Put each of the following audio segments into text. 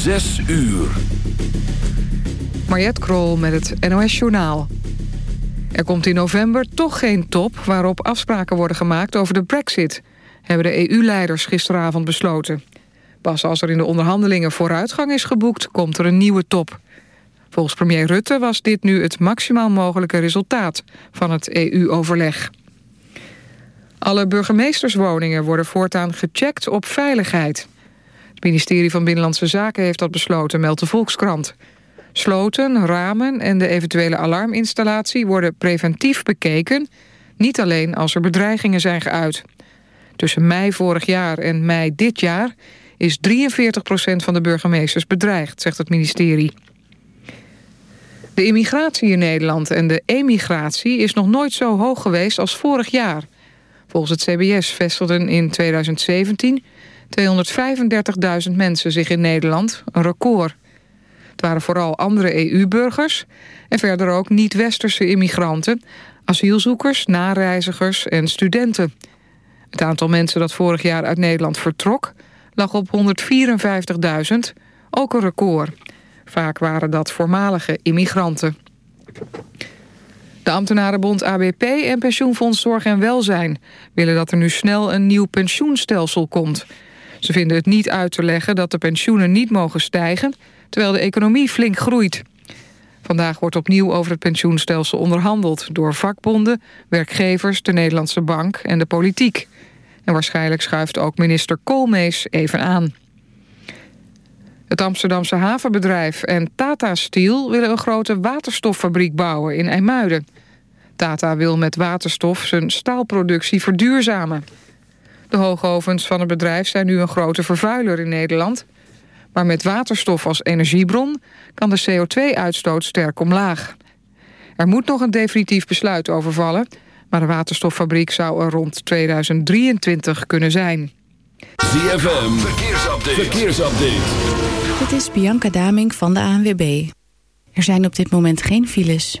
Zes uur. Mariette Krol met het NOS Journaal. Er komt in november toch geen top waarop afspraken worden gemaakt over de brexit... hebben de EU-leiders gisteravond besloten. Pas als er in de onderhandelingen vooruitgang is geboekt, komt er een nieuwe top. Volgens premier Rutte was dit nu het maximaal mogelijke resultaat van het EU-overleg. Alle burgemeesterswoningen worden voortaan gecheckt op veiligheid. Het ministerie van Binnenlandse Zaken heeft dat besloten, meldt de Volkskrant. Sloten, ramen en de eventuele alarminstallatie worden preventief bekeken... niet alleen als er bedreigingen zijn geuit. Tussen mei vorig jaar en mei dit jaar is 43% van de burgemeesters bedreigd, zegt het ministerie. De immigratie in Nederland en de emigratie is nog nooit zo hoog geweest als vorig jaar. Volgens het CBS vestigden in 2017 235.000 mensen zich in Nederland, een record. Het waren vooral andere EU-burgers en verder ook niet-westerse immigranten... asielzoekers, nareizigers en studenten. Het aantal mensen dat vorig jaar uit Nederland vertrok... lag op 154.000, ook een record. Vaak waren dat voormalige immigranten. De ambtenarenbond ABP en pensioenfonds Zorg en Welzijn... willen dat er nu snel een nieuw pensioenstelsel komt. Ze vinden het niet uit te leggen dat de pensioenen niet mogen stijgen... terwijl de economie flink groeit. Vandaag wordt opnieuw over het pensioenstelsel onderhandeld... door vakbonden, werkgevers, de Nederlandse Bank en de politiek. En waarschijnlijk schuift ook minister Koolmees even aan. Het Amsterdamse havenbedrijf en Tata Steel willen een grote waterstoffabriek bouwen in IJmuiden. Tata wil met waterstof zijn staalproductie verduurzamen. De hoogovens van het bedrijf zijn nu een grote vervuiler in Nederland. Maar met waterstof als energiebron kan de CO2-uitstoot sterk omlaag. Er moet nog een definitief besluit over vallen... maar de waterstoffabriek zou er rond 2023 kunnen zijn. ZFM, verkeersupdate. verkeersupdate. Dit is Bianca Daming van de ANWB. Er zijn op dit moment geen files.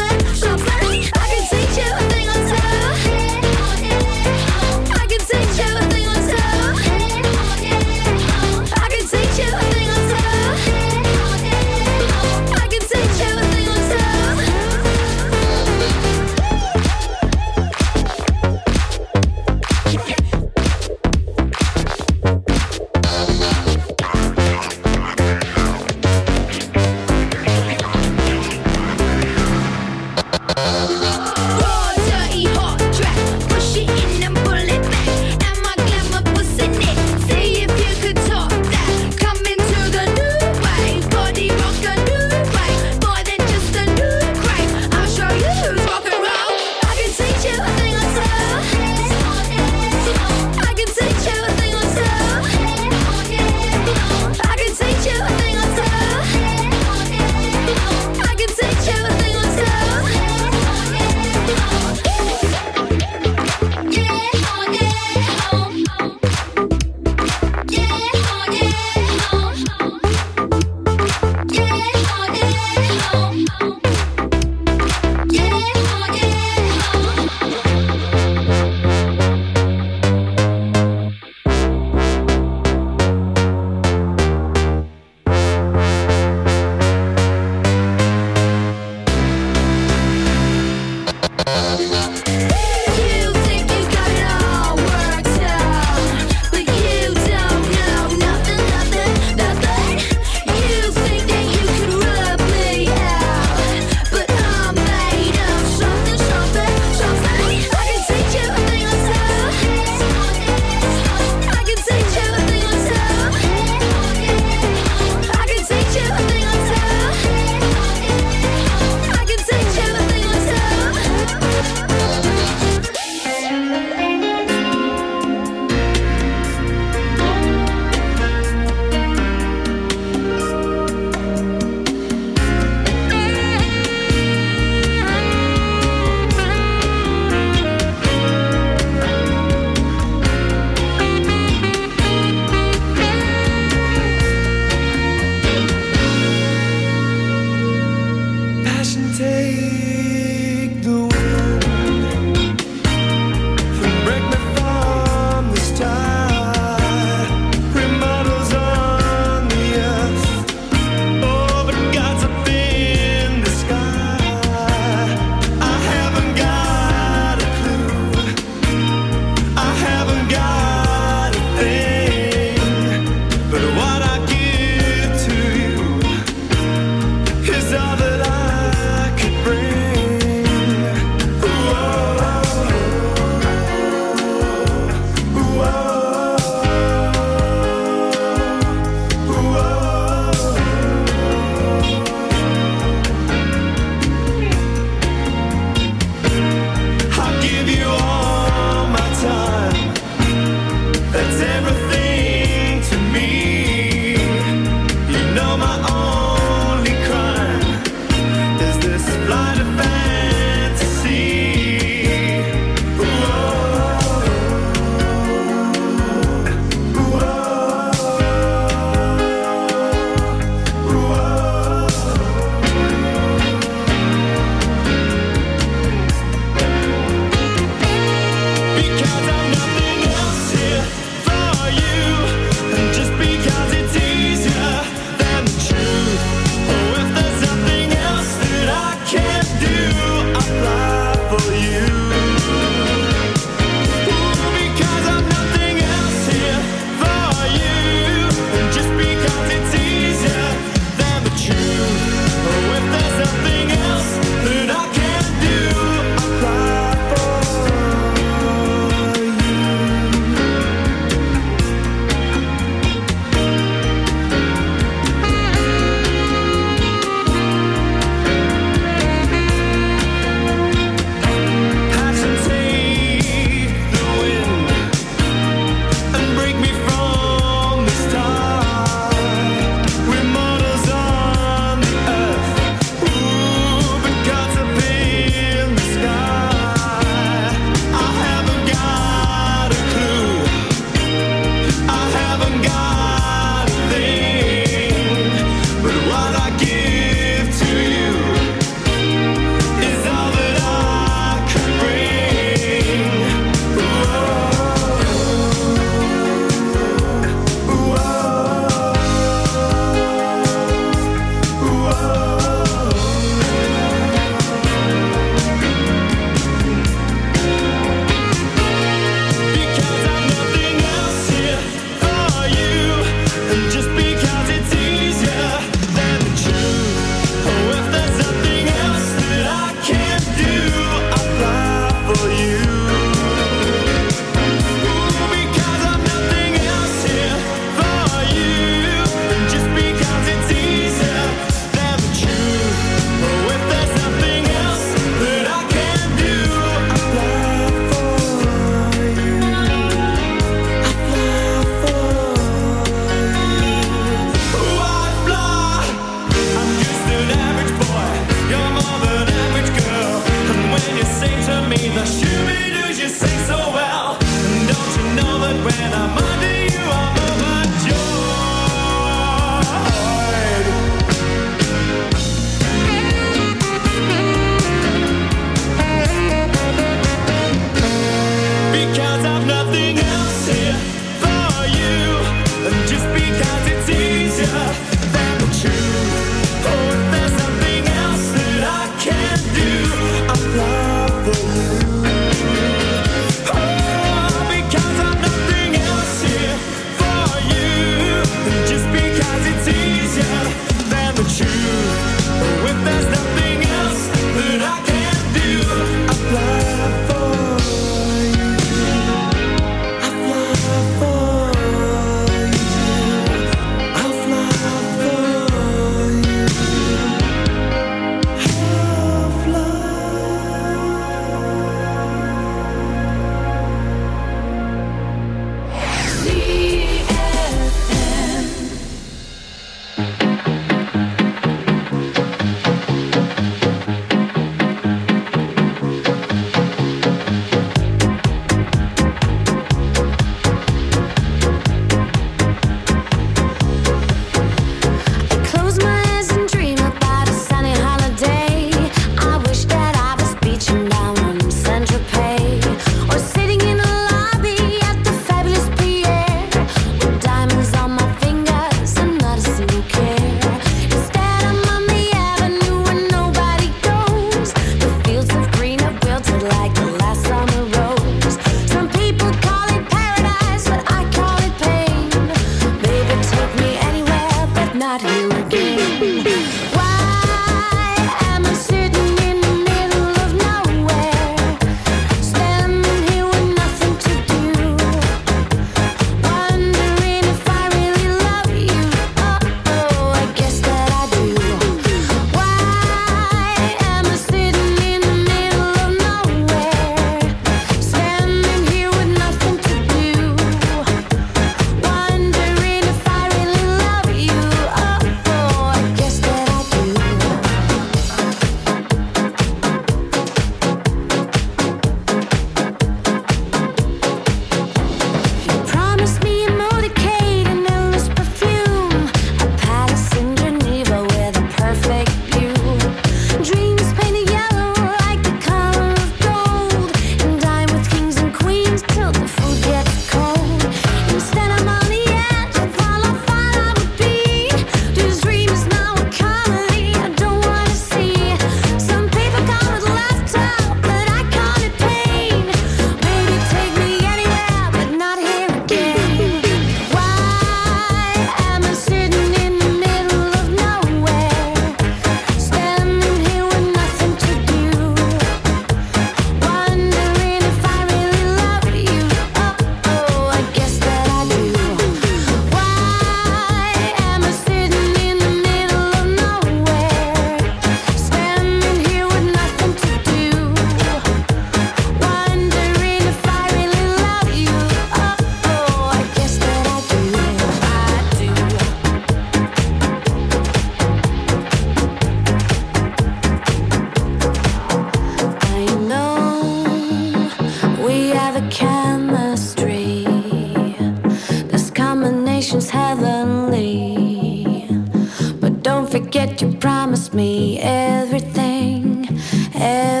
You promised me everything. everything.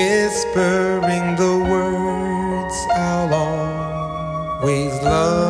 whispering the words I'll always love.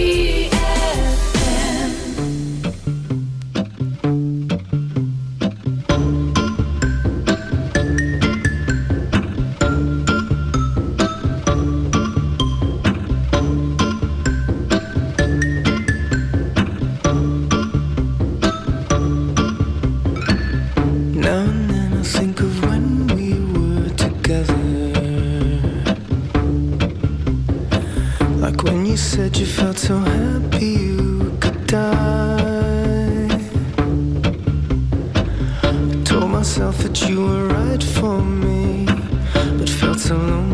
So lonely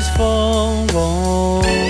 is for.